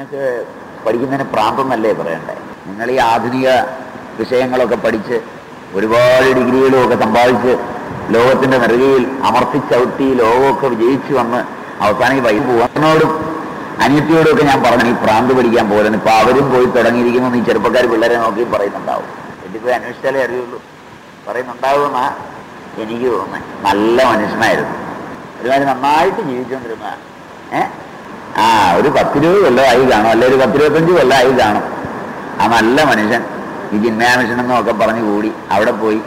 അതിനൊക്കെ പഠിക്കുന്നതിന് പ്രാന്തെന്നല്ലേ പറയണ്ടേ? നിങ്ങൾ ഈ ആധുനിക വിഷയങ്ങളൊക്കെ പഠിച്ച് ഒരുപാട് ഡിഗ്രികളും ഒക്കെ സമ്പാദിച്ച് ലോകത്തിന്റെ നെറുകയിൽ അമർത്തിച്ചവിട്ടി ലോകമൊക്കെ വിജയിച്ചു വന്ന് അവസാനം ഈ വൈകി പോകുന്നതിനോടും അനിയത്തിയോടും ഞാൻ പറഞ്ഞു ഈ പ്രാന്ത് പഠിക്കാൻ പോലെ ഇപ്പൊ അവരും പോയി തുടങ്ങിയിരിക്കുന്നു. ഈ ചെറുപ്പക്കാർ പിള്ളേരെ നോക്കി പറയുന്നുണ്ടാവും. എന്നിട്ട് അന്വേഷിച്ചാലേ അറിയുള്ളൂ. പറയുന്നുണ്ടാവുമെന്നാ എനിക്ക് തോന്നുന്നത്. നല്ല മനുഷ്യനായിരുന്നു. ഒരുമാതിരി നന്നായിട്ട് ജീവിച്ചുകൊണ്ടിരുന്ന ഏ? ആ ഒരു പത്തിരുപത് കൊല്ലമായി കാണും. അല്ലെ ഒരു പത്തിരുപത്തഞ്ച് കൊല്ലമായി കാണും. ആ നല്ല മനുഷ്യൻ ഈ ജിന്നാമിഷൻ എന്നൊക്കെ പറഞ്ഞു കൂടി അവിടെ പോയി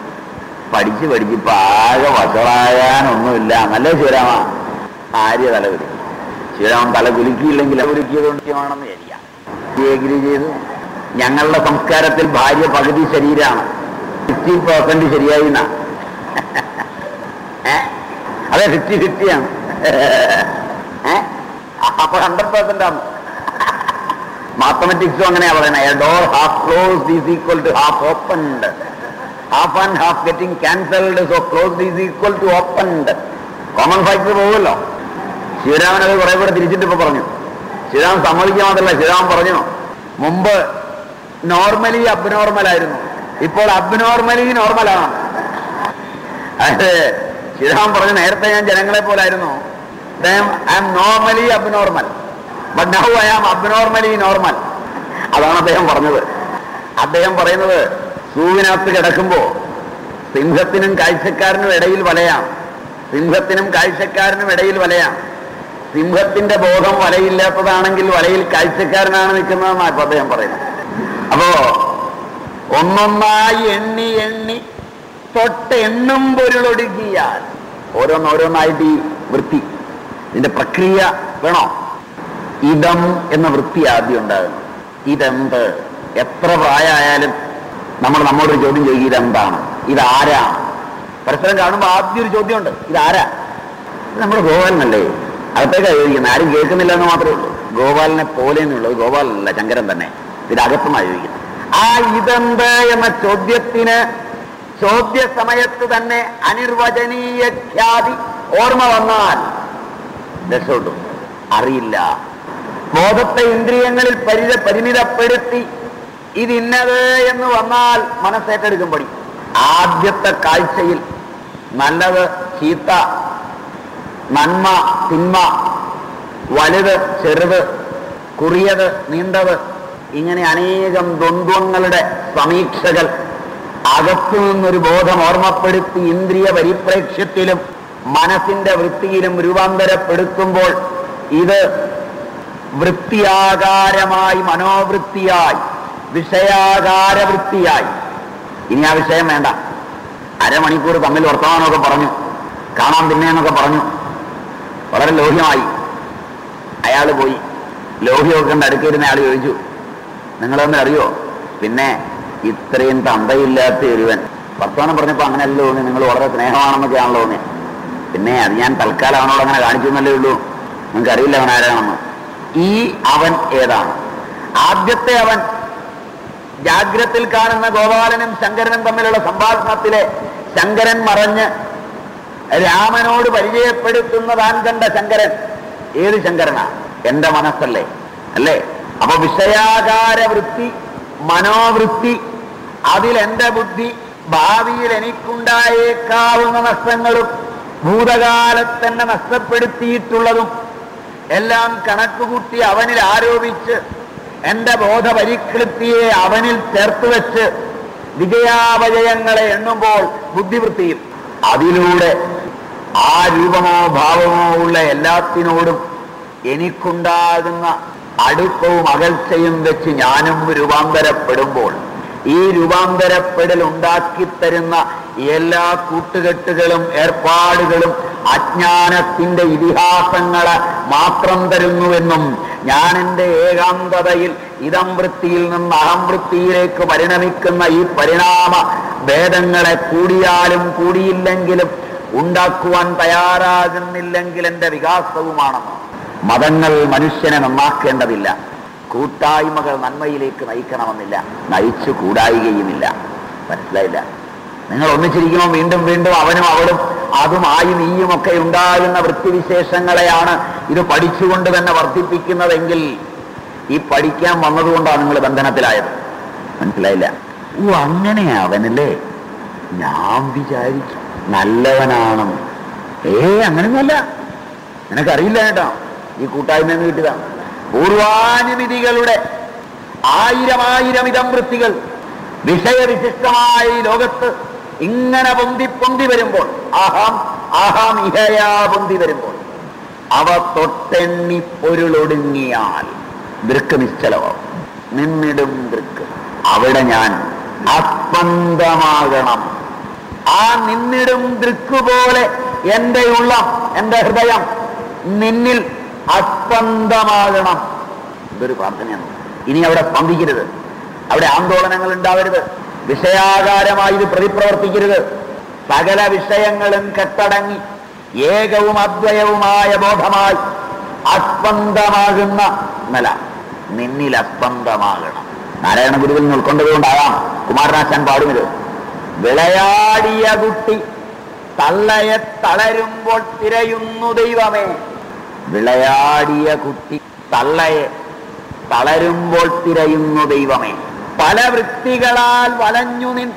പഠിച്ച് പഠിച്ച് ഇപ്പൊ ആകെ വഷളാകാനൊന്നുമില്ല. നല്ല ശിവരാമ. ആര്യ തല കുലുക്കി. ശിവരാമൻ തല കുലുക്കിയില്ലെങ്കിൽ കുലുക്കിയതുകൊണ്ടാണെന്ന് വിചാരിക്കാം. ഏഗ്രി ചെയ്തു. ഞങ്ങളുടെ സംസ്കാരത്തിൽ ഭാര്യ പകുതി ശരീരമാണ് ഫിഫ്റ്റി പെർസെന്റ് ശരിയായി എന്നാ? അതെ ഫിഫ്റ്റി ഫിഫ്റ്റിയാണ് അപ്പൊ ഹൺഡ്രഡ് പെർസെന്റ് ആണ്. മാത്തമെറ്റിക്സും അങ്ങനെയാ പറയുന്നത് door half closed is equal to half opened half and half getting cancelled so closed is equal to opened common factor പോകുമല്ലോ ശിവരാമൻ അത് കുറെ കൂടെ തിരിച്ചിട്ട് ഇപ്പൊ പറഞ്ഞു. ശിവരാമൻ സമ്മതിക്കാൻ മാത്രമല്ല ശിവരാമൻ പറഞ്ഞു. മുമ്പ് നോർമലി അബ്നോർമൽ ആയിരുന്നു. ഇപ്പോൾ അബ്നോർമലി നോർമലാണ് അതായത് ശ്രീരാമൻ പറഞ്ഞു നേരത്തെ ഞാൻ ജനങ്ങളെ പോലായിരുന്നു I am normally abnormal but now I am abnormally normal അതാണ് അദ്ദേഹം പറഞ്ഞത്. അദ്ദേഹം പറയുന്നത് സൂവിനകത്ത് കിടക്കുമ്പോ സിംഹത്തിനും കാഴ്ചക്കാരനും ഇടയിൽ വലയാം സിംഹത്തിനും കാഴ്ചക്കാരനും ഇടയിൽ വലയാം സിംഹത്തിന്റെ ബോധം വലയില്ലാത്തതാണെങ്കിൽ വലയിൽ കാഴ്ചക്കാരനാണ് നിൽക്കുന്നതെന്നാണ് ഇപ്പൊ അദ്ദേഹം പറയുന്നത്. അപ്പോ ഒന്നൊന്നായി എണ്ണി എണ്ണി തൊട്ട് എണ്ണും പൊരുളൊടുക്കിയാൽ ഓരോന്നോരോന്നായിട്ട് ഈ വൃത്തി ഇതിന്റെ പ്രക്രിയ വേണോ? ഇതം എന്ന വൃത്തി ആദ്യം ഉണ്ടാകുന്നു. ഇതെന്ത്? എത്ര പ്രായമായാലും നമ്മൾ നമ്മളൊരു ചോദ്യം ചോദിക്കും ഇതെന്താണ്? ഇതാരാ? പരസ്പരം കാണുമ്പോൾ ആദ്യം ഒരു ചോദ്യമുണ്ട്. ഇതാരാ? ഇത് നമ്മുടെ ഗോപാലനല്ലേ? അകത്തേക്കാണ് ചോദിക്കുന്നത്. ആരും കേൾക്കുന്നില്ല എന്ന് മാത്രമേ ഉള്ളൂ. ഗോപാലനെ പോലെയെന്നുള്ളത് ഗോപാലനല്ല ശങ്കരൻ തന്നെ. ഇതിനകത്തുനിന്നാണ് ചോദിക്കുന്നത് ആ ഇതെന്ത് എന്ന ചോദ്യത്തിന് ചോദ്യ സമയത്ത് തന്നെ അനിർവചനീയ ഖ്യാതി ഓർമ്മ വന്നാൽ രക്ഷപ്പെട്ടു അറിയില്ല. ബോധത്തെ ഇന്ദ്രിയങ്ങളിൽ പരിത പരിമിതപ്പെടുത്തി ഇതിന്നത് എന്ന് വന്നാൽ മനസ്സേറ്റെടുക്കും പടി ആദ്യത്തെ കാഴ്ചയിൽ നല്ലത് ചീത്ത നന്മ തിന്മ വലുത് ചെറുത് കുറിയത് നീണ്ടത് ഇങ്ങനെ അനേകം ദ്വന്ദ്വങ്ങളുടെ സമീക്ഷകൾ അകത്തു നിന്നൊരു ബോധം ഓർമ്മപ്പെടുത്തി ഇന്ദ്രിയ പരിപ്രേക്ഷ്യത്തിലും മനസ്സിന്റെ വൃത്തിയിലും രൂപാന്തരപ്പെടുത്തുമ്പോൾ ഇത് വൃത്തിയാകാരമായി മനോവൃത്തിയായി വിഷയാകാര വൃത്തിയായി ഇനി ആ വിഷയം വേണ്ട. അരമണിക്കൂർ തമ്മിൽ വർത്തമാനമൊക്കെ പറഞ്ഞു കാണാൻ പിന്നെ എന്നൊക്കെ പറഞ്ഞു. വളരെ ലോഹ്യമായി. അയാൾ പോയി. ലോഹ്യമൊക്കെ കണ്ട് അടുക്കിയിരുന്ന അയാൾ ചോദിച്ചു നിങ്ങളൊന്നും അറിയോ? പിന്നെ ഇത്രയും തന്തയില്ലാത്ത ഒരുവൻ. വർത്തമാനം പറഞ്ഞപ്പോൾ അങ്ങനെയല്ല നിങ്ങൾ വളരെ സ്നേഹമാണെന്നൊക്കെയാണല്ലോ തോന്നി പിന്നെ അത് ഞാൻ തൽക്കാലം അവനോട് അങ്ങനെ കാണിച്ചു എന്നല്ലേ ഉള്ളൂ. നിങ്ങൾക്ക് അറിയില്ല അവൻ ആരാണെന്ന്. ഈ അവൻ ഏതാണ്? ആദ്യത്തെ അവൻ ജാഗ്രത്തിൽ കാണുന്ന ഗോപാലനും ശങ്കരനും തമ്മിലുള്ള സംഭാഷണത്തിലെ ശങ്കരൻ മറഞ്ഞ് രാമനോട് പരിചയപ്പെടുത്തുന്ന താൻ കണ്ട ശങ്കരൻ ഏത് ശങ്കരനാ? എന്റെ മനസ്സല്ലേ? അല്ലേ? അപ്പൊ വിഷയാകാര വൃത്തി മനോവൃത്തി അതിൽ എന്റെ ബുദ്ധി ഭാവിയിൽ എനിക്കുണ്ടായേക്കാവുന്ന നഷ്ടങ്ങളും ഭൂതകാലത്തന്നെ നഷ്ടപ്പെടുത്തിയിട്ടുള്ളതും എല്ലാം കണക്കുകൂട്ടി അവനിൽ ആരോപിച്ച് എന്റെ ബോധപരികൃതിയെ അവനിൽ ചേർത്ത് വെച്ച് വിജയാപജയങ്ങളെ എണ്ണുമ്പോൾ ബുദ്ധിവൃത്തിയും അതിലൂടെ ആ രൂപമോ ഭാവമോ ഉള്ള എല്ലാത്തിനോടും എനിക്കുണ്ടാകുന്ന അടുപ്പവും അകൽച്ചയും വെച്ച് ഞാനും രൂപാന്തരപ്പെടുമ്പോൾ ഈ രൂപാന്തരപ്പെടൽ ഉണ്ടാക്കിത്തരുന്ന എല്ലാ കൂട്ടുകെട്ടുകളും ഏർപ്പാടുകളും അജ്ഞാനത്തിന്റെ ഇതിഹാസങ്ങളെ മാത്രം തരുന്നുവെന്നും ഞാൻ എന്റെ ഏകാന്തതയിൽ ഇതം വൃത്തിയിൽ നിന്ന് അഹംവൃത്തിയിലേക്ക് പരിണമിക്കുന്ന ഈ പരിണാമ ഭേദങ്ങളെ കൂടിയാലും കൂടിയില്ലെങ്കിലും ഉണ്ടാക്കുവാൻ തയ്യാറാകുന്നില്ലെങ്കിൽ എന്റെ വികാസവുമാണെന്ന് മതങ്ങൾ മനുഷ്യനെ നന്നാക്കേണ്ടതില്ല. കൂട്ടായ്മകൾ നന്മയിലേക്ക് നയിക്കണമെന്നില്ല. നയിച്ചു കൂടായികയുമില്ല. മനസ്സിലായില്ല? നിങ്ങൾ ഒന്നിച്ചിരിക്കുമ്പോൾ വീണ്ടും വീണ്ടും അവനും അവളും അതുമായി ഈയും ഒക്കെ ഉണ്ടാകുന്ന വൃത്തിവിശേഷങ്ങളെയാണ് ഇത് പഠിച്ചുകൊണ്ട് തന്നെ വർദ്ധിപ്പിക്കുന്നതെങ്കിൽ ഈ പഠിക്കാൻ വന്നതുകൊണ്ടാണ് നിങ്ങൾ ബന്ധനത്തിലായത്. മനസ്സിലായില്ല? ഓ അങ്ങനെയാ അവനല്ലേ? ഞാൻ വിചാരിച്ചു നല്ലവനാണെന്ന്. ഏ അങ്ങനെയൊന്നുമല്ല. നിനക്കറിയില്ല കേട്ടോ. ഈ കൂട്ടായ്മ കിട്ടിയതാണ് പൂർവാനുമതികളുടെ ആയിരം ആയിരം ഇതം വൃത്തികൾ വിഷയവിശിഷ്ടമായ ലോകത്ത് ഇങ്ങനെ പൊന്തി പൊന്തി വരുമ്പോൾ അഹം അഹം ഇഹയാ പൊന്തി വരുമ്പോൾ അവ തൊട്ടെണ്ണി പൊരുളൊടുങ്ങിയാൽ ദൃക്ക് നിശ്ചലമാവും നിന്നിടും ദൃക്ക്. അവിടെ ഞാൻ അസ്പന്ദമാകണം. ആ നിന്നിടും ദൃക്ക് പോലെ എന്റെ ഉള്ളം എന്റെ ഹൃദയം നിന്നിൽ അസ്പന്ദമാകണം ഇതൊരു പ്രാർത്ഥനയാണ്. ഇനി അവിടെ സ്പന്ദിക്കരുത്. അവിടെ ആന്തോളനങ്ങൾ ഉണ്ടാവരുത്. വിഷയാകാരമായി ഇത് പ്രതിപ്രവർത്തിക്കരുത്. സകല വിഷയങ്ങളും കെട്ടടങ്ങി ഏകവും അദ്വയവുമായ ബോധമായി അസ്പന്ദമാകുന്ന നില. നിന്നിൽ അസ്പന്ദമാകണം നാരായണ ഗുരുവിൽ നിന്ന് ഉൾക്കൊണ്ടതുകൊണ്ടാകാം കുമാരനാശാൻ പാടുന്നത്. വിളയാടിയ കുട്ടി തള്ളയെ തളരുമ്പോൾ തിരയുന്നു ദൈവമേ. വിളയാടിയ കുട്ടി തള്ളയെ തളരുമ്പോൾ തിരയുന്നു ദൈവമേ. പല വൃത്തികളാൽ വലഞ്ഞു നിൻ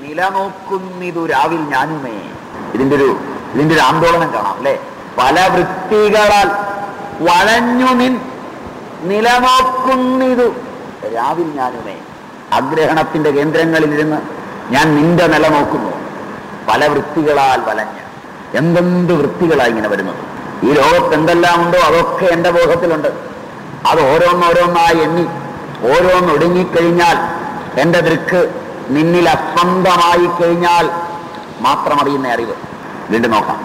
നിലനോക്കുന്നിതു രാവിൽ ഞാനുമേ. ഇതിന്റെ ഒരു ഇതിന്റെ ഒരു ആന്തോളനം കാണാം അല്ലെ? പല വൃത്തികളാൽ വളഞ്ഞു നിൻ നിലനോക്കുന്നിതു രാവിൽ ഞാനുമേ. അഗ്രഹണത്തിന്റെ കേന്ദ്രങ്ങളിലിരുന്ന് ഞാൻ നിന്റെ നില നോക്കുന്നു പല വൃത്തികളാൽ വലഞ്ഞ്. എന്തെന്ത് വൃത്തികളായി ഇങ്ങനെ വരുന്നത്? ഈ ലോകത്ത് എന്തെല്ലാം ഉണ്ടോ അതൊക്കെ എന്റെ ബോധത്തിലുണ്ട്. അത് ഓരോന്നോരോന്നായി എണ്ണി ഓരോന്നൊടുങ്ങിക്കഴിഞ്ഞാൽ എന്റെ ദൃക്ക് നിന്നിൽ അസ്വന്തമായി കഴിഞ്ഞാൽ മാത്രം അറിയുന്ന അറിവ്. വീണ്ടും നോക്കാം.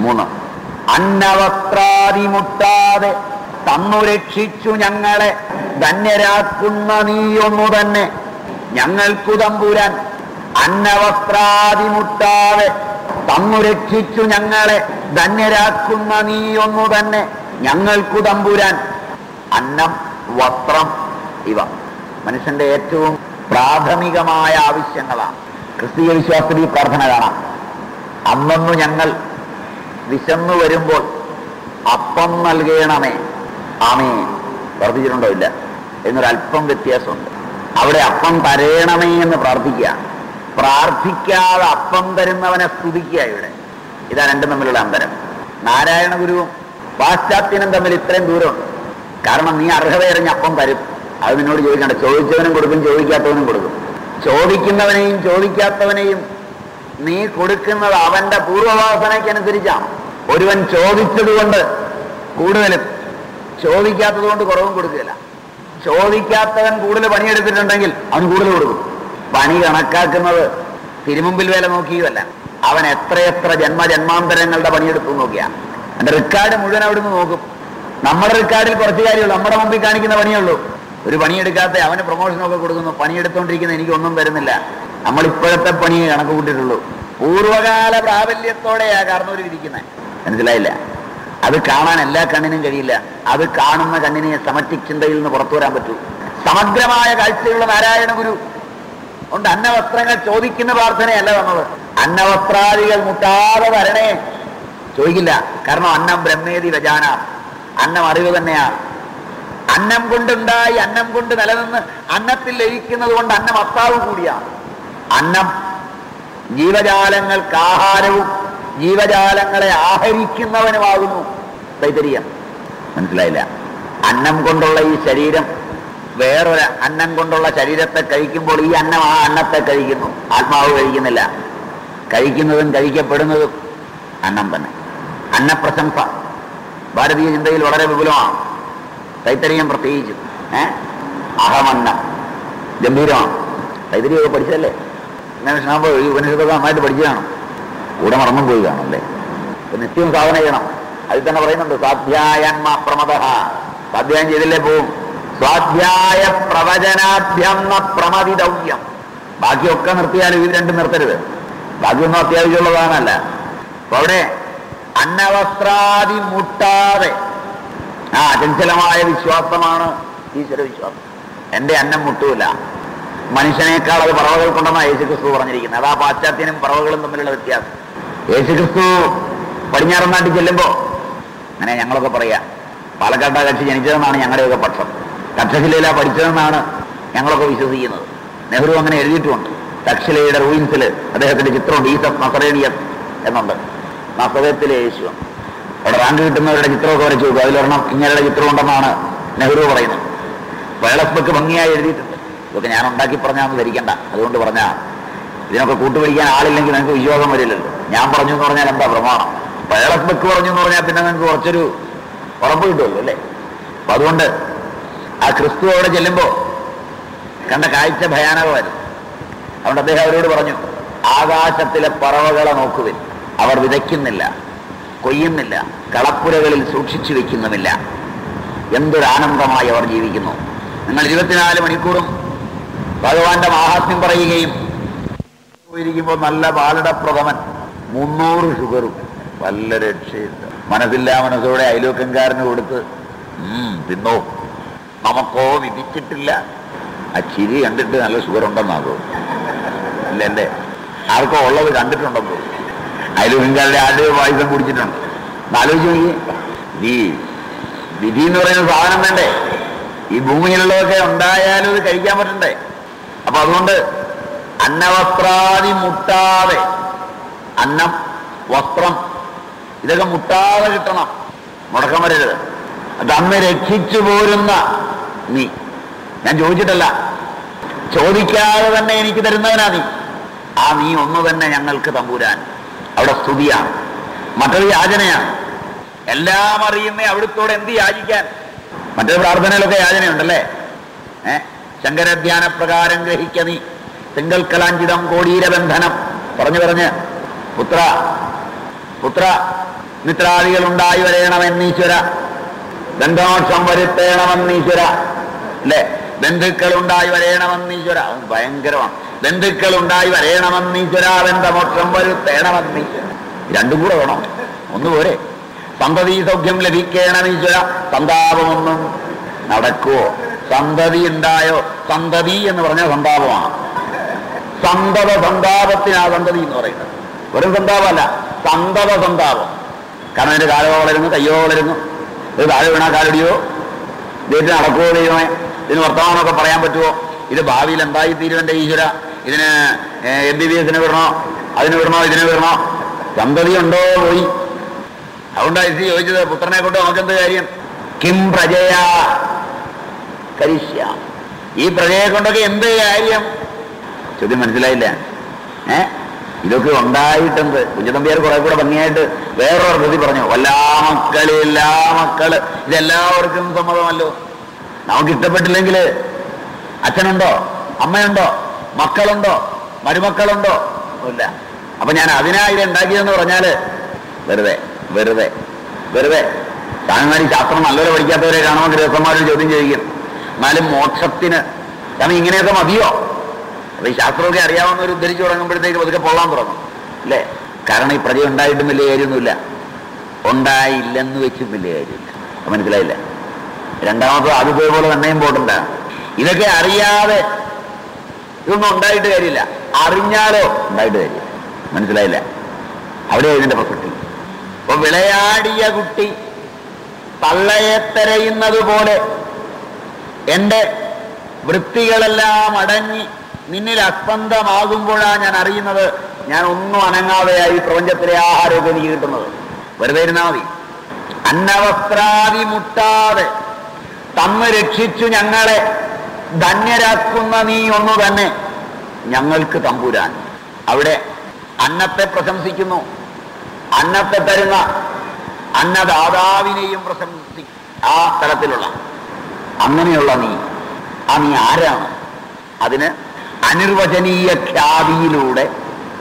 മൂന്ന് അന്നവസ്ത്രാതിമുട്ടാതെ തന്നു രക്ഷിച്ചു ഞങ്ങളെ ധന്യരാക്കുന്ന നീയൊന്നു തന്നെ ഞങ്ങൾക്കു അന്നവസ്ത്രാതിമുട്ടാതെ മുട്ടാതെ തന്നു രക്ഷിച്ചു ഞങ്ങളെ. ധന്യരാക്കുന്ന നീയൊന്നു തന്നെ. ഞങ്ങൾക്കു തമ്പുരാൻ. അന്നം വസ്ത്രം ഇവ. മനുഷ്യന്റെ ഏറ്റവും പ്രാഥമികമായ ആവശ്യങ്ങളാണ്. ക്രിസ്തീയ വിശ്വാസത്തിൽ ഈ പ്രാർത്ഥന കാണാം. അന്നു ഞങ്ങൾ വിശന്നു വരുമ്പോൾ അപ്പം നൽകണമേ. ആമേ പ്രാർത്ഥിച്ചിട്ടുണ്ടോ ഇല്ല? എന്നൊരല്പം വ്യത്യാസമുണ്ട്. അവിടെ അപ്പം തരയണമേ എന്ന് പ്രാർത്ഥിക്കുക പ്രാർത്ഥിക്കാതെ അപ്പം തരുന്നവനെ സ്തുതിക്കുക ഇവിടെ. ഇതാ രണ്ടും തമ്മിലുള്ള അന്തരം. നാരായണ ഗുരുവും പാശ്ചാത്യനും തമ്മിൽ ഇത്രയും ദൂരമുണ്ട്. കാരണം നീ അർഹതയറിഞ്ഞ അപ്പം തരും. അത് നിന്നോട് ചോദിക്കണ്ട. ചോദിച്ചവനും കൊടുക്കും ചോദിക്കാത്തവനും കൊടുക്കും. ചോദിക്കുന്നവനെയും ചോദിക്കാത്തവനെയും നീ കൊടുക്കുന്നത് അവന്റെ പൂർവവാസനയ്ക്കനുസരിച്ചാണ് ഒരുവൻ ചോദിച്ചതുകൊണ്ട് കൂടുതലും ചോദിക്കാത്തത് കൊണ്ട് കുറവും കൊടുക്കുകയില്ല. ചോദിക്കാത്തവൻ കൂടുതൽ പണിയെടുത്തിട്ടുണ്ടെങ്കിൽ അവൻ കൂടുതൽ കൊടുക്കും. പണി കണക്കാക്കുന്നത് തിരുമുമ്പിൽ വേല നോക്കിയുമല്ല. അവൻ എത്രയെത്ര ജന്മജന്മാന്തരങ്ങളുടെ പണിയെടുത്തു നോക്കിയാ. എന്റെ റെക്കാർഡ് മുഴുവൻ അവിടുന്ന് നോക്കും. നമ്മുടെ റെക്കാർഡിൽ കുറച്ച് കാര്യമുള്ളൂ നമ്മുടെ മുമ്പിൽ കാണിക്കുന്ന പണിയുള്ളൂ ഒരു പണിയെടുക്കാത്ത അവന് പ്രൊമോഷനൊക്കെ കൊടുക്കുന്നു. പണിയെടുത്തോണ്ടിരിക്കുന്ന എനിക്ക് ഒന്നും തരുന്നില്ല. നമ്മൾ ഇപ്പോഴത്തെ പണിയെ കണക്ക് കൂട്ടിയിട്ടുള്ളൂ. പൂർവകാല പ്രാബല്യത്തോടെയാ കാർന്നൂർ വിധിക്കുന്നത് മനസ്സിലായില്ല? അത് കാണാൻ എല്ലാ കണ്ണിനും കഴിയില്ല. അത് കാണുന്ന കണ്ണിനെ സമറ്റിക് ചിന്തയിൽ നിന്ന് പുറത്തു വരാൻ പറ്റൂ. സമഗ്രമായ കാഴ്ചയുള്ള നാരായണ ഗുരു ഉണ്ട് അന്നവസ്ത്രങ്ങൾ ചോദിക്കുന്ന പ്രാർത്ഥനയല്ല വന്നത്. അന്നവസ്ത്രാദികൾ മുട്ടാതെ വരണേ. ചോദിക്കില്ല. കാരണം അന്നം ബ്രഹ്മേതി വജാന അന്നം അറിവ് തന്നെയാണ് അന്നം കൊണ്ടുണ്ടായി അന്നം കൊണ്ട് നിലനിന്ന് അന്നത്തിൽ ലയിക്കുന്നത് കൊണ്ട് അന്നം അത്താവ് കൂടിയാണ് അന്നം ജീവജാലങ്ങൾക്ക് ആഹാരവും ജീവജാലങ്ങളെ ആഹരിക്കുന്നവനുമാകുന്നു. തൈതരിയം മനസ്സിലായില്ല. അന്നം കൊണ്ടുള്ള ഈ ശരീരം വേറൊരു അന്നം കൊണ്ടുള്ള ശരീരത്തെ കഴിക്കുമ്പോൾ ഈ അന്നം ആ അന്നത്തെ കഴിക്കുന്നു. ആത്മാവ് കഴിക്കുന്നില്ല. കഴിക്കുന്നതും കഴിക്കപ്പെടുന്നതും അന്നം തന്നെ. അന്നപ്രശംസ. ഭാരതീയ ചിന്തയിൽ വളരെ വിപുലമാണ്. തൈത്തരീയം പ്രത്യേകിച്ച്. ഏ? അഹമന്നം. ഗംഭീരമാണ്. തൈത്തരീയൊക്കെ പഠിച്ചല്ലേ അന്വേഷണമാകുമ്പോൾ ഈ ഉപനിഷത്തൊക്കെ നന്നായിട്ട് പഠിച്ചതാണ്. കൂടെ മറന്നും പോയി കാണും അല്ലേ? നിത്യവും സാധന ചെയ്യണം. അതിൽ തന്നെ പറയുന്നുണ്ട് സ്വാധ്യായന്മ പ്രമദ സ്വാധ്യായം ചെയ്തില്ലേ പോവും? സ്വാധ്യായ പ്രവചനാഭ്യം ന പ്രമതിതവ്യം ബാക്കിയൊക്കെ നിർത്തിയാലും ഇത് രണ്ടും നിർത്തരുത്. ബാക്കിയൊന്നും അത്യാവശ്യമുള്ളതാണല്ല. അപ്പൊ അവിടെ അന്നവസ്ത്രാദി മുട്ടാതെ ആ അചഞ്ചലമായ വിശ്വാസമാണ് ഈശ്വര വിശ്വാസം. എന്റെ അന്നം മുട്ടൂല മനുഷ്യനേക്കാൾ അത് പറവകൾക്കുണ്ടെന്നാണ് യേശുക്രിസ്തു പറഞ്ഞിരിക്കുന്നത്. അതാ പാശ്ചാത്യനും പറവകളും തമ്മിലുള്ള വ്യത്യാസം. യേശുക്രിസ്തു പടിഞ്ഞാറൻ നാട്ടിൽ ചെല്ലുമ്പോ അങ്ങനെ ഞങ്ങളൊക്കെ പറയാ പാലക്കാട്ട കക്ഷി ജനിച്ചതെന്നാണ് ഞങ്ങളുടെയൊക്കെ പക്ഷം. തക്ഷശിലയില പഠിച്ചതെന്നാണ് ഞങ്ങളൊക്കെ വിശ്വസിക്കുന്നത്. നെഹ്റു അങ്ങനെ എഴുതിയിട്ടുണ്ട് തക്ഷശിലയുടെ റൂയിൻസിൽ അദ്ദേഹത്തിന്റെ ചിത്രമുണ്ട് ഈസഫ് നസറേനിയസ് എന്നുണ്ട്. നസറത്തിലെ യേശു അവിടെ റാങ്ക് കിട്ടുന്നവരുടെ ചിത്രമൊക്കെ വരച്ചു നോക്കും. അതിലൊരെണ്ണം ഇങ്ങനെയുള്ള ചിത്രം ഉണ്ടെന്നാണ് നെഹ്റു പറയുന്നത്. വയളസ്ബക്ക് ഭംഗിയായി എഴുതിയിട്ടുണ്ട്. ഇതൊക്കെ ഞാൻ ഉണ്ടാക്കി പറഞ്ഞാന്ന് ധരിക്കണ്ട. അതുകൊണ്ട് പറഞ്ഞാ ഇതിനൊക്കെ കൂട്ടുപിടിക്കാൻ ആളില്ലെങ്കിൽ നിങ്ങൾക്ക് വിശ്വാസം വരില്ലല്ലോ. ഞാൻ പറഞ്ഞു എന്ന് പറഞ്ഞാൽ എന്താ പ്രമാണം? വയളസ്ബക്ക് പറഞ്ഞു എന്ന് പറഞ്ഞാൽ പിന്നെ നിങ്ങൾക്ക് കുറച്ചൊരു ഉറപ്പ് കിട്ടുമല്ലോ അല്ലേ? അപ്പൊ അതുകൊണ്ട് ആ ക്രിസ്തു അവിടെ ചെല്ലുമ്പോ കണ്ട കാഴ്ച ഭയാനകമായിരുന്നു. അതുകൊണ്ട് അദ്ദേഹം അവരോട് പറഞ്ഞു ആകാശത്തിലെ പറവകളെ നോക്കുവിൻ. അവർ വിതയ്ക്കുന്നില്ല കൊയ്യുന്നില്ല കളപ്പുരകളിൽ സൂക്ഷിച്ചു വെക്കുന്നുമില്ല. എന്തൊരാനന്ദമായി അവർ ജീവിക്കുന്നു. നിങ്ങൾ ഇരുപത്തിനാല് മണിക്കൂറും ഭഗവാന്റെ മാഹാത്മ്യം പറയുകയും പോയിരിക്കുമ്പോൾ നല്ല ബാലടപ്രഥമൻ മുന്നൂറ് ഷുഗറും. വല്ല രക്ഷയില്ല മനസ്സില്ലാ മനസ്സോടെ അയലോക്കംകാരന് കൊടുത്ത് "ഉം, തിന്നോ. നമുക്കോ വിധിച്ചിട്ടില്ല. ആ ചിരി കണ്ടിട്ട് നല്ല സുഖമുണ്ടെന്നാ തോന്നുന്നു ഇല്ല. എന്റെ ആർക്കോ ഉള്ളത് കണ്ടിട്ടുണ്ടെന്ന്. തോന്നുന്നു നിങ്ങളുടെ ആരുടെ പായസം കുടിച്ചിട്ടുണ്ട്. ആലോചിച്ച് നോക്കി ഈ വിധി എന്ന് പറയുന്ന സാധനം വേണ്ടേ? ഈ ഭൂമിയിലുള്ളതൊക്കെ ഉണ്ടായാലും ഇത് കഴിക്കാൻ പറ്റണ്ടേ? അപ്പൊ അതുകൊണ്ട് അന്നവസ്ത്രാദി മുട്ടാതെ അന്നം വസ്ത്രം ഇതൊക്കെ മുട്ടാതെ കിട്ടണം. മുടക്കം വരരുത്. അന്ന് രക്ഷിച്ചു പോരുന്ന നീ. ഞാൻ ചോദിച്ചിട്ടല്ല. ചോദിക്കാതെ തന്നെ എനിക്ക് തരുന്നവനാ നീ. ആ നീ ഒന്ന് തന്നെ ഞങ്ങൾക്ക് തമ്പൂരാൻ. അവിടെ സ്തുതിയാണ്. മറ്റൊരു യാചനയാണ്. എല്ലാം അറിയുന്ന അവിടുത്തോട് എന്ത് യാചിക്കാൻ? മറ്റൊരു പ്രാർത്ഥനയിലൊക്കെ യാചനയുണ്ടല്ലേ? ഏ? ശങ്കരധ്യാന പ്രകാരം ഗ്രഹിക്ക നീ. തിങ്കൽക്കലാഞ്ചിതം കോടീരബന്ധനം പറഞ്ഞു പറഞ്ഞ്. പുത്ര പുത്ര മിത്രാദികൾ ഉണ്ടായി വരയണമെന്നീശ്വര വരുത്തേണമെന്ന് ഈശ്വര. അല്ലേ? ബന്ധുക്കൾ ഉണ്ടായി വരേണമെന്ന് ഈശ്വര. ഭയങ്കരമാണ്. ബന്ധുക്കൾ ഉണ്ടായി വരയണമെന്നീശ്വര ബന്ധമോക്ഷം വരുത്തേണമെന്ന് ഈശ്വര. രണ്ടും കൂടെ വേണം. ഒന്ന് പോരെ. സന്തതി സൗഖ്യം ലഭിക്കണം ഈശ്വര. സന്താപമൊന്നും നടക്കുവോ? സന്തതി ഉണ്ടായോ? സന്തതി എന്ന് പറഞ്ഞാൽ സന്താപമാണ്. സന്തത സന്താപത്തിനാ സന്തതി എന്ന് പറയുന്നത്. വെറും സന്താപമല്ല. സന്തത സന്താപം. കാരണം അതിന്റെ കാലോ വളരുന്നു കയ്യോ വളരുന്നു ഇത് താഴെ വീണാ കാലടിയോ ദൈവത്തിന് നടക്കുമോ ദൈവമേ? ഇതിന് വർത്തമാനമൊക്കെ പറയാൻ പറ്റുമോ ഇത് ഭാവിയിൽ എന്തായി തീരും എന്റെ ഈശ്വര? ഇതിന് എം ബി ബി എസിന് വിടണോ? അതിന് വിടണോ? ഇതിന് വിടണോ? സന്തതി ഉണ്ടോ പോയി? അതുകൊണ്ടാണ് ചോദിച്ചത് പുത്രനെ കൊണ്ട് നമുക്കെന്ത് കാര്യം? കിം പ്രജയ കരിഷ്യ. ഈ പ്രജയെ കൊണ്ടൊക്കെ എന്ത് കാര്യം? ചോദ്യം മനസ്സിലായില്ല? ഏ? ഇതൊക്കെ ഉണ്ടായിട്ടുണ്ട്. കുഞ്ഞുതമ്പിയാർ കുറെ കൂടെ ഭംഗിയായിട്ട് വേറൊരു പ്രതി പറഞ്ഞു. എല്ലാ മക്കൾ എല്ലാ മക്കൾ ഇതെല്ലാവർക്കും സമ്മതമല്ലോ. നമുക്ക് ഇഷ്ടപ്പെട്ടില്ലെങ്കിൽ അച്ഛനുണ്ടോ? അമ്മയുണ്ടോ? മക്കളുണ്ടോ? മരുമക്കളുണ്ടോ? ഇല്ല അപ്പൊ ഞാൻ അതിനായി ഉണ്ടാക്കിയതെന്ന് പറഞ്ഞാൽ വെറുതെ വെറുതെ വെറുതെ. താങ്കൾ ശാസ്ത്രം നല്ലപോലെ പഠിക്കാത്തവരെ കാണുമ്പോൾ രസന്മാരോട് ചോദ്യം ചെയ്യും എന്നാലും മോക്ഷത്തിന്. കാരണം ഇങ്ങനെയൊക്കെ മതിയോ? അപ്പൊ ഈ ശാസ്ത്രമൊക്കെ അറിയാവുന്നവർ ഉദ്ധരിച്ചു തുടങ്ങുമ്പോഴത്തേക്ക് പതുക്കെ പൊള്ളാൻ തുടങ്ങും. അല്ലേ കാരണം ഈ പ്രതി ഉണ്ടായിട്ടും വലിയ കാര്യമൊന്നുമില്ല. ഉണ്ടായില്ലെന്ന് വെച്ചും വലിയ കാര്യമില്ല. മനസ്സിലായില്ല? രണ്ടാമത് തന്നെ ഇമ്പോർട്ടന്റ് ആണ്. ഇതൊക്കെ അറിയാതെ ഇതൊന്നും ഉണ്ടായിട്ട് കാര്യമില്ല. അറിഞ്ഞാലോ ഉണ്ടായിട്ട് കാര്യമില്ല. മനസ്സിലായില്ല? അവിടെ ഇതിന്റെ പ്രസക്തി അപ്പൊ വിളയാടിയ കുട്ടി തള്ളയെ തെരയുന്നത് പോലെ എന്റെ വൃത്തികളെല്ലാം അടങ്ങി നിന്നിൽ അസ്പന്ദമാകുമ്പോഴാണ് ഞാൻ അറിയുന്നത് ഞാൻ ഒന്നും അനങ്ങാതെയായി പ്രപഞ്ചത്തിലെ ആഹാരമൊക്കെ എനിക്ക് കിട്ടുന്നത്. വെറുതെ ഇരുന്നാൽ മതി. അന്നവസ്ത്രാതി മുട്ടാതെ തന്ന് രക്ഷിച്ചു ഞങ്ങളെ ധന്യരാക്കുന്ന നീ ഒന്നു തന്നെ. ഞങ്ങൾക്ക് തമ്പുരാൻ. അവിടെ അന്നത്തെ പ്രശംസിക്കുന്നു. അന്നത്തെ തരുന്ന അന്നദാതാവിനെയും പ്രശംസി ആ തലത്തിലുള്ള അങ്ങനെയുള്ള നീ. ആ നീ ആരാണ്? അതിന് അനിർവചനീയ ഖ്യാതിയിലൂടെ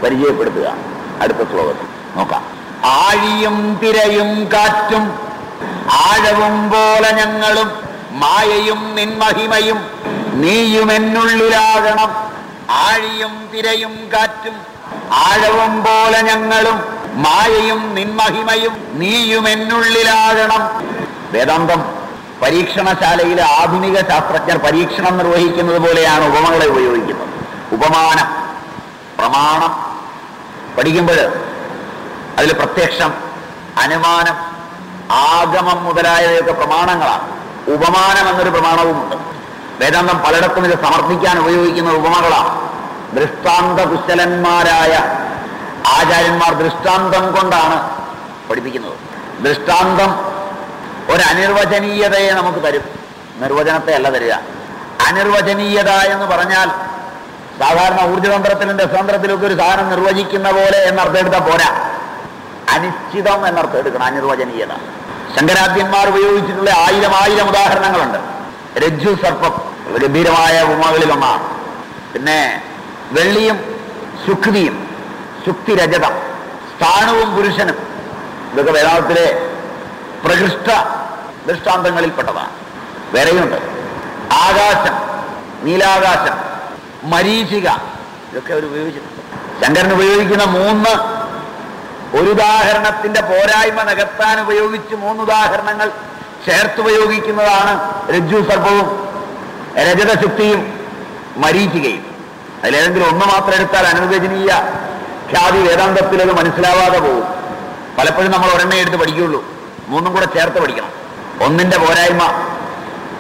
പരിചയപ്പെടുത്തുക. അടുത്ത ശ്ലോകത്തിൽ നോക്കാം. ആഴിയും തിരയും കാറ്റും ആഴവും പോലെ ഞങ്ങളും മായയും നിൻമഹിമയും നീയും എന്നുള്ളിലാകണം. ആഴിയും തിരയും കാറ്റും ആഴവും പോലെ ഞങ്ങളും മായയും നിൻമഹിമയും നീയും എന്നുള്ളിലാകണം. വേദാന്തം പരീക്ഷണശാലയിലെ ആധുനിക ശാസ്ത്രജ്ഞർ പരീക്ഷണം നിർവഹിക്കുന്നത് പോലെയാണ് ഉപമകളെ ഉപയോഗിക്കുന്നത്. ഉപമാനം പ്രമാണം പഠിക്കുമ്പോൾ അതിൽ പ്രത്യക്ഷം അനുമാനം ആഗമം മുതലായവയൊക്കെ പ്രമാണങ്ങളാണ്. ഉപമാനം എന്നൊരു പ്രമാണവുമുണ്ട്. വേദാന്തം പലയിടത്തും ഇത് സമർപ്പിക്കാൻ ഉപയോഗിക്കുന്ന ഉപമകളാണ്. ദൃഷ്ടാന്ത കുശലന്മാരായ ആചാര്യന്മാർ ദൃഷ്ടാന്തം കൊണ്ടാണ് പഠിപ്പിക്കുന്നത്. ദൃഷ്ടാന്തം ഒരനിർവചനീയതയെ നമുക്ക് തരും. നിർവചനത്തെ അല്ല തരിക. അനിർവചനീയത എന്ന് പറഞ്ഞാൽ സാധാരണ ഊർജതന്ത്രത്തിലും സ്വതന്ത്രത്തിലൊക്കെ ഒരു സാധനം നിർവചിക്കുന്ന പോലെ എന്നർത്ഥം എടുത്താൽ പോരാ. അനിശ്ചിതം എന്നർത്ഥം എടുക്കണം അനിർവചനീയത. ശങ്കരാദ്യന്മാർ ഉപയോഗിച്ചിട്ടുള്ള ആയിരം ആയിരം ഉദാഹരണങ്ങളുണ്ട്. രജ്ജു സർപ്പം ഗംഭീരമായ ഉമകളിൽ ഒന്നാണ് പിന്നെ വെള്ളിയും ശുക്തിയും ശുക്തി രജതം സ്ഥാനവും പുരുഷനും ഇതൊക്കെ വേദാന്തത്തിലെ പ്രകൃഷ്ട ദൃഷ്ടാന്തങ്ങളിൽപ്പെട്ടതാണ്. വേറെയുണ്ട് ആകാശം നീലാകാശം മരീചിക. ഇതൊക്കെ അവർ ഉപയോഗിച്ചിട്ടുണ്ട്. ശങ്കരൻ ഉപയോഗിക്കുന്ന മൂന്ന് ഒരു ഉദാഹരണത്തിന്റെ പോരായ്മ നികത്താൻ ഉപയോഗിച്ച് മൂന്ന് ഉദാഹരണങ്ങൾ ചേർത്തുപയോഗിക്കുന്നതാണ് രജ്ജു സർപ്പവും രജതശുക്തിയും മരീചികയും. അതിലേതെങ്കിലും ഒന്ന് മാത്രം എടുത്താൽ അനുവചനീയ ഖ്യാതി വേദാന്തത്തിൽ അത് മനസ്സിലാവാതെ പോകും. പലപ്പോഴും നമ്മൾ ഒരെണ്ണേ എടുത്ത് പഠിക്കുകയുള്ളൂ. മൂന്നും കൂടെ ചേർത്ത് പഠിക്കണം. ഒന്നിന്റെ പോരായ്മ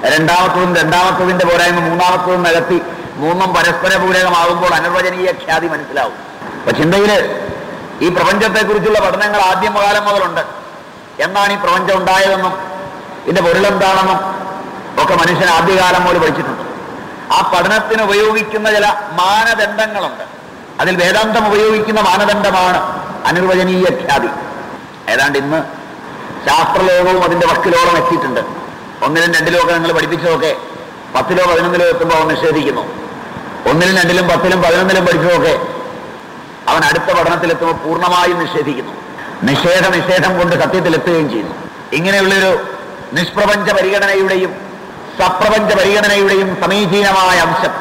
രണ്ടാമത്തതും രണ്ടാമത്തതിന്റെ പോരായ്മ മൂന്നാമത്തതും നികത്തി മൂന്നും പരസ്പര പൂരകമാകുമ്പോൾ അനിർവചനീയ ഖ്യാതി മനസ്സിലാവും. അപ്പൊ ചിന്തയിൽ ഈ പ്രപഞ്ചത്തെക്കുറിച്ചുള്ള പഠനങ്ങൾ ആദ്യം കാലം മുതലുണ്ട്. എന്നാണ് ഈ പ്രപഞ്ചം ഉണ്ടായതെന്നും ഇതിന്റെ പൊരുളെന്താണെന്നും ഒക്കെ മനുഷ്യൻ ആദ്യകാലം മുതൽ പഠിച്ചിട്ടുണ്ട്. ആ പഠനത്തിന് ഉപയോഗിക്കുന്ന ചില മാനദണ്ഡങ്ങളുണ്ട്. അതിൽ വേദാന്തം ഉപയോഗിക്കുന്ന മാനദണ്ഡമാണ് അനിർവചനീയ ഖ്യാതി. ഏതാണ്ട് ഇന്ന് ശാസ്ത്രലോകവും അതിന്റെ വക്കിലോളം എത്തിയിട്ടുണ്ട്. ഒന്നിലും രണ്ടിലും ഒക്കെ നിങ്ങൾ പഠിപ്പിച്ചതൊക്കെ പത്തിലോ പതിനൊന്നിലോ എത്തുമ്പോൾ അവൻ നിഷേധിക്കുന്നു. ഒന്നിലും രണ്ടിലും പത്തിലും പതിനൊന്നിലും പഠിച്ചതൊക്കെ അവൻ അടുത്ത പഠനത്തിലെത്തുമ്പോൾ പൂർണമായും നിഷേധിക്കുന്നു. നിഷേധ നിഷേധം കൊണ്ട് സത്യത്തിലെത്തുകയും ചെയ്യുന്നു. ഇങ്ങനെയുള്ളൊരു നിഷ്പ്രപഞ്ച പരിഗണനയുടെയും സപ്രപഞ്ച പരിഗണനയുടെയും സമീചീനമായ അംശം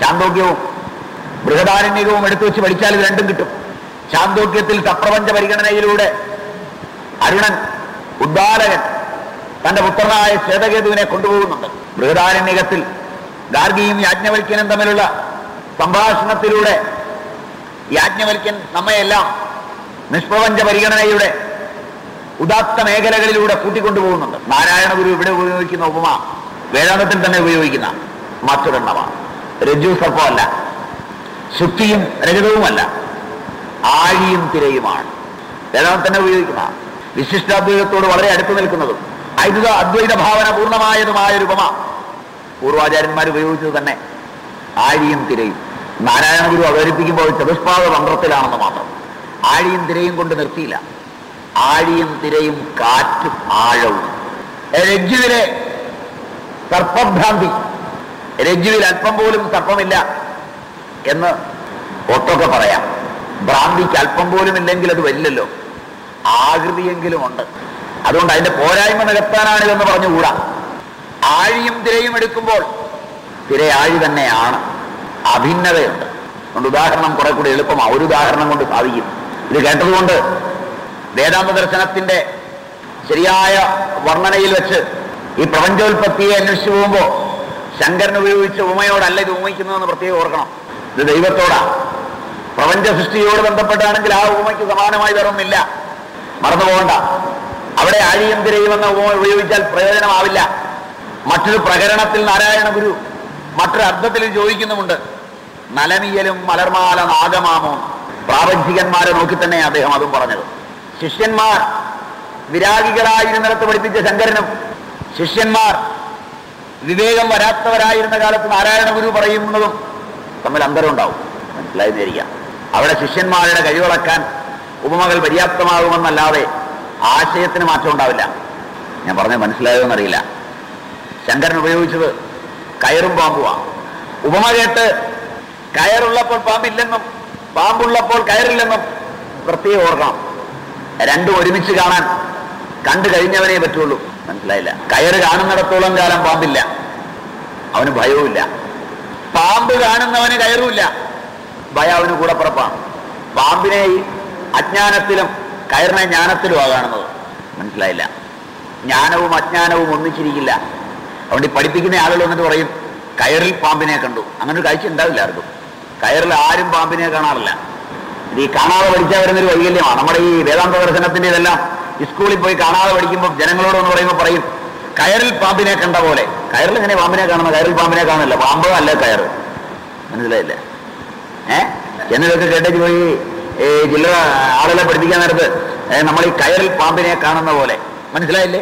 ചാന്തോക്യവും ബൃഹദാരണ്യകവും എടുത്തു വെച്ച് പഠിച്ചാൽ ഇത് രണ്ടും കിട്ടും. ചാന്തോക്യത്തിൽ സപ്രപഞ്ച പരിഗണനയിലൂടെ അരുണൻ ഉദ്ദാലകൻ തന്റെ പുത്രനായ ശ്വേതകേതുവിനെ കൊണ്ടുപോകുന്നുണ്ട്. ബൃഹദാരണ്യകത്തിൽ ഗാർഗിയും യാജ്ഞവൽക്കനും തമ്മിലുള്ള സംഭാഷണത്തിലൂടെ യാജ്ഞവൽക്കൻ നമ്മയെല്ലാം നിഷ്പ്രപഞ്ച പരിഗണനയുടെ ഉദാത്ത മേഖലകളിലൂടെ കൂട്ടിക്കൊണ്ടുപോകുന്നുണ്ട്. നാരായണ ഗുരു ഇവിടെ ഉപയോഗിക്കുന്ന ഉപമ വേദാന്തത്തിൽ തന്നെ ഉപയോഗിക്കുന്ന മറ്റൊരെണ്ണമാണ് രജു സർപ്പമല്ല ശുദ്ധിയും രജതവുമല്ല ആഴിയും തിരയുമാണ്. വേദാന്തം തന്നെ ഉപയോഗിക്കുന്ന വിശിഷ്ടാദ്വൈതത്തോട് വളരെ അടുത്തു നിൽക്കുന്നതും ഐതുക അദ്വൈത ഭാവന പൂർണമായതുമായ ഒരു ഉപമ പൂർവാചാര്യന്മാർ ഉപയോഗിച്ചത് തന്നെ ആഴിയും തിരയും. നാരായണ ഗുരു അവതരിപ്പിക്കുമ്പോൾ ചതുഷ്പാദ തന്ത്രത്തിലാണെന്ന് മാത്രം. ആഴിയും തിരയും കൊണ്ട് നിർത്തിയില്ല. ആഴിയും തിരയും കാറ്റും ആഴവും. രജ്ജുവിലെ സർപ്പഭ്രാന്തി. രജ്ജുവിൽ അല്പം പോലും സർപ്പമില്ല എന്ന് ഒട്ടൊക്കെ പറയാം. ഭ്രാന്തിക്ക് അല്പം പോലും ഇല്ലെങ്കിൽ അത് വരില്ലല്ലോ. ആകൃതിയെങ്കിലും ഉണ്ട്. അതുകൊണ്ട് അതിന്റെ പോരായ്മ നികത്താനാണിതെന്ന് പറഞ്ഞുകൂടാ. ആഴിയും തിരയും എടുക്കുമ്പോൾ തിര ആഴി തന്നെയാണ്. അഭിന്നതയുണ്ട്. അതുകൊണ്ട് ഉദാഹരണം കുറെ കൂടി എളുപ്പമാണ് ഒരു ഉദാഹരണം കൊണ്ട് സാധിക്കും ഇത് കേട്ടതുകൊണ്ട് വേദാന്ത ദർശനത്തിന്റെ ശരിയായ വർണനയിൽ വെച്ച് ഈ പ്രപഞ്ചോൽപത്തിയെ അന്വേഷിച്ചു പോകുമ്പോൾ ശങ്കരൻ ഉപയോഗിച്ച ഉമയോടല്ല ഇത് ഉപമിക്കുന്നതെന്ന് പ്രത്യേകം ഓർക്കണം. ഇത് ദൈവത്തോടാ. പ്രപഞ്ച സൃഷ്ടിയോട് ബന്ധപ്പെട്ടാണെങ്കിൽ ആ ഉമയ്ക്ക് സമാനമായി വേറൊന്നില്ല മറന്നു പോകണ്ട അവിടെ ആലിയും തിരയും എന്ന ഉപമ ഉപയോഗിച്ചാൽ പ്രയോജനമാവില്ല. മറ്റൊരു പ്രകരണത്തിൽ നാരായണ ഗുരു മറ്റൊരു അർത്ഥത്തിൽ ചോദിക്കുന്നുമുണ്ട്. നലമിയലും മലർമാല നാഗമാമോ? പ്രാപഞ്ചികന്മാരെ നോക്കി തന്നെ അദ്ദേഹം അതും പറഞ്ഞത്. ശിഷ്യന്മാർ വിരാഗികളായിരുന്നിടത്ത് പഠിപ്പിച്ച ശങ്കരനും ശിഷ്യന്മാർ വിവേകം വരാത്തവരായിരുന്ന കാലത്ത് നാരായണ ഗുരു പറയുന്നതും തമ്മിൽ അന്തരം ഉണ്ടാവും. മനസ്സിലായി അവിടെ ശിഷ്യന്മാരുടെ കഴിവളക്കാൻ ഉപമകൾ പര്യാപ്തമാകുമെന്നല്ലാതെ ആശയത്തിന് മാറ്റം ഉണ്ടാവില്ല. ഞാൻ പറഞ്ഞ മനസ്സിലായോ എന്നറിയില്ല. ശങ്കരൻ ഉപയോഗിച്ചത് കയറും പാമ്പുവാ. ഉപമ കേട്ട് കയറുള്ളപ്പോൾ പാമ്പില്ലെന്നും പാമ്പുള്ളപ്പോൾ കയറില്ലെന്നും പ്രത്യേകം ഓർക്കണം. രണ്ടും ഒരുമിച്ച് കാണാൻ കണ്ടു കഴിഞ്ഞവനേ പറ്റുള്ളൂ. മനസ്സിലായില്ല. കയറ് കാണുന്നിടത്തോളം കാലം പാമ്പില്ല. അവന് ഭയവുമില്ല. പാമ്പ് കാണുന്നവന് കയറുമില്ല. ഭയം അവന് കൂടെ പുറപ്പാണ് പാമ്പിനെ അജ്ഞാനത്തിലും കയറിനെ ജ്ഞാനത്തിലുമാണ് കാണുന്നത്. മനസ്സിലായില്ല. ജ്ഞാനവും അജ്ഞാനവും ഒന്നിച്ചിരിക്കില്ല. അതുകൊണ്ട് ഈ പഠിപ്പിക്കുന്ന ആളുകൾ എന്നിട്ട് പറയും കയറിൽ പാമ്പിനെ കണ്ടു. അങ്ങനെ ഒരു കാഴ്ച ഉണ്ടാവില്ല ആർക്കും. കയറിൽ ആരും പാമ്പിനെ കാണാറില്ല. ഇത് ഈ കാണാതെ പഠിച്ചാൽ വരുന്നൊരു വൈകല്യമാണ്. നമ്മുടെ ഈ വേദാന്ത ദർശനത്തിന്റെ ഇതെല്ലാം സ്കൂളിൽ പോയി കാണാതെ പഠിക്കുമ്പോൾ ജനങ്ങളോട് എന്ന് പറയുമ്പോൾ പറയും കയറിൽ പാമ്പിനെ കണ്ട പോലെ. കയറിൽ എങ്ങനെ പാമ്പിനെ കാണുന്ന? കയറിൽ പാമ്പിനെ കാണില്ല പാമ്പ് അല്ല കയറ്? മനസ്സിലായില്ലേ? ഏഹ് എന്നിതൊക്കെ കേട്ടേക്ക് പോയി ഈ ജില്ല ആളുകളെ പഠിപ്പിക്കാൻ നേരത്ത് നമ്മൾ ഈ കയറിൽ പാമ്പിനെ കാണുന്ന പോലെ. മനസ്സിലായില്ലേ?